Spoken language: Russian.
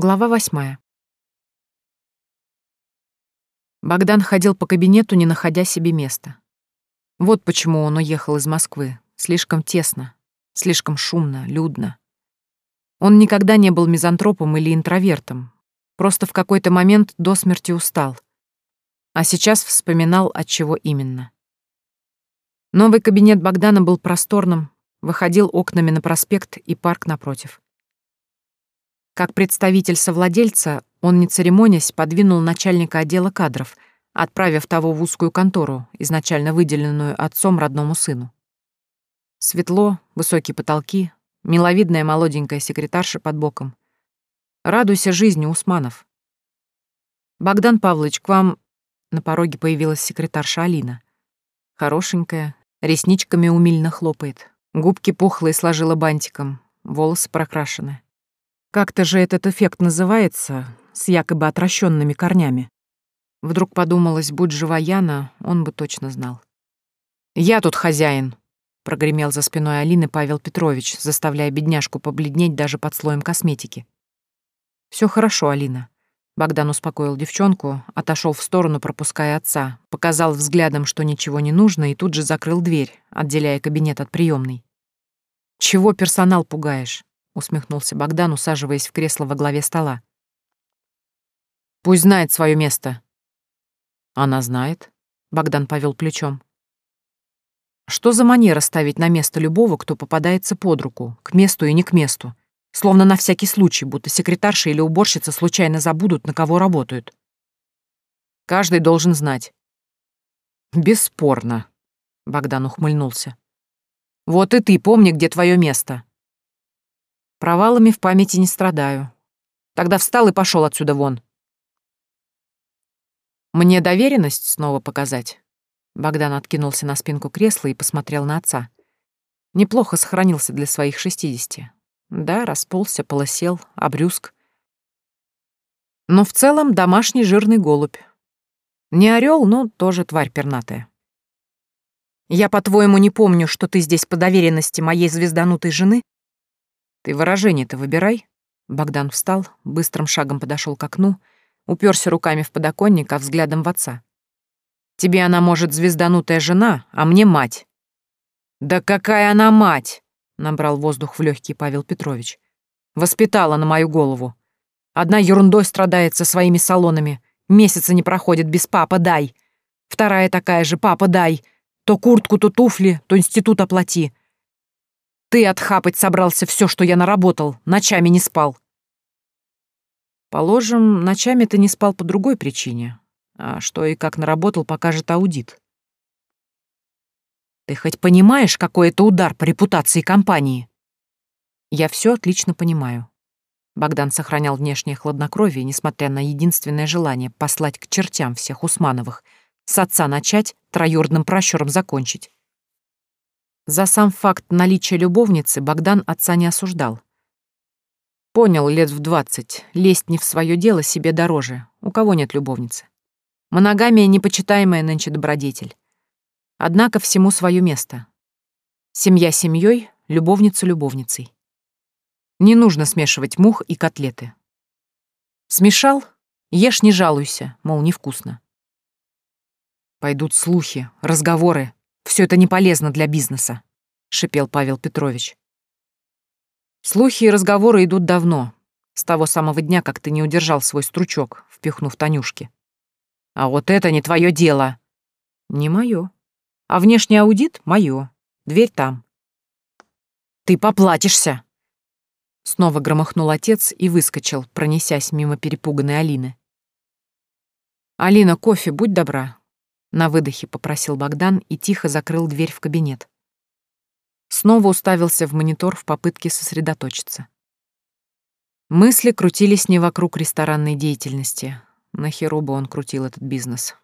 Глава восьмая. Богдан ходил по кабинету, не находя себе места. Вот почему он уехал из Москвы. Слишком тесно, слишком шумно, людно. Он никогда не был мизантропом или интровертом. Просто в какой-то момент до смерти устал. А сейчас вспоминал, от чего именно. Новый кабинет Богдана был просторным, выходил окнами на проспект и парк напротив. Как представитель совладельца, он, не церемонясь, подвинул начальника отдела кадров, отправив того в узкую контору, изначально выделенную отцом родному сыну. Светло, высокие потолки, миловидная молоденькая секретарша под боком. Радуйся жизни, Усманов. Богдан Павлович, к вам... На пороге появилась секретарша Алина. Хорошенькая, ресничками умильно хлопает. Губки пухлые сложила бантиком, волосы прокрашены. Как-то же этот эффект называется, с якобы отращенными корнями. Вдруг подумалось, будь жива Яна, он бы точно знал. «Я тут хозяин», — прогремел за спиной Алины Павел Петрович, заставляя бедняжку побледнеть даже под слоем косметики. Все хорошо, Алина». Богдан успокоил девчонку, отошел в сторону, пропуская отца, показал взглядом, что ничего не нужно, и тут же закрыл дверь, отделяя кабинет от приемной. «Чего персонал пугаешь? Усмехнулся Богдан, усаживаясь в кресло во главе стола. Пусть знает свое место. Она знает, Богдан повел плечом. Что за манера ставить на место любого, кто попадается под руку, к месту и не к месту, словно на всякий случай, будто секретарша или уборщица случайно забудут, на кого работают? Каждый должен знать. Бесспорно, Богдан ухмыльнулся. Вот и ты помни, где твое место. Провалами в памяти не страдаю. Тогда встал и пошел отсюда вон. Мне доверенность снова показать. Богдан откинулся на спинку кресла и посмотрел на отца. Неплохо сохранился для своих шестидесяти. Да, расползся, полосел, обрюзг. Но в целом домашний жирный голубь. Не орел, но тоже тварь пернатая. Я, по-твоему, не помню, что ты здесь по доверенности моей звезданутой жены ты выражение-то выбирай. Богдан встал, быстрым шагом подошел к окну, уперся руками в подоконник, а взглядом в отца. Тебе она, может, звезданутая жена, а мне мать. Да какая она мать! Набрал воздух в легкий Павел Петрович. Воспитала на мою голову. Одна ерундой страдает со своими салонами. Месяца не проходит без «папа, дай». Вторая такая же «папа, дай». То куртку, то туфли, то институт оплати. Ты отхапать собрался все, что я наработал, ночами не спал. Положим, ночами ты не спал по другой причине. А что и как наработал, покажет аудит. Ты хоть понимаешь, какой это удар по репутации компании? Я все отлично понимаю. Богдан сохранял внешнее хладнокровие, несмотря на единственное желание послать к чертям всех Усмановых, с отца начать, троюродным пращуром закончить. За сам факт наличия любовницы Богдан отца не осуждал. Понял лет в двадцать, лезть не в свое дело себе дороже, у кого нет любовницы. Моногамия — непочитаемая нынче добродетель. Однако всему свое место. Семья семьей, любовница любовницей. Не нужно смешивать мух и котлеты. Смешал — ешь не жалуйся, мол, невкусно. Пойдут слухи, разговоры, все это не полезно для бизнеса», — шипел Павел Петрович. «Слухи и разговоры идут давно, с того самого дня, как ты не удержал свой стручок, впихнув Танюшке. А вот это не твое дело». «Не мое. А внешний аудит — мое. Дверь там». «Ты поплатишься!» Снова громыхнул отец и выскочил, пронесясь мимо перепуганной Алины. «Алина, кофе, будь добра, на выдохе попросил Богдан и тихо закрыл дверь в кабинет. Снова уставился в монитор в попытке сосредоточиться. Мысли крутились не вокруг ресторанной деятельности. Нахеру бы он крутил этот бизнес.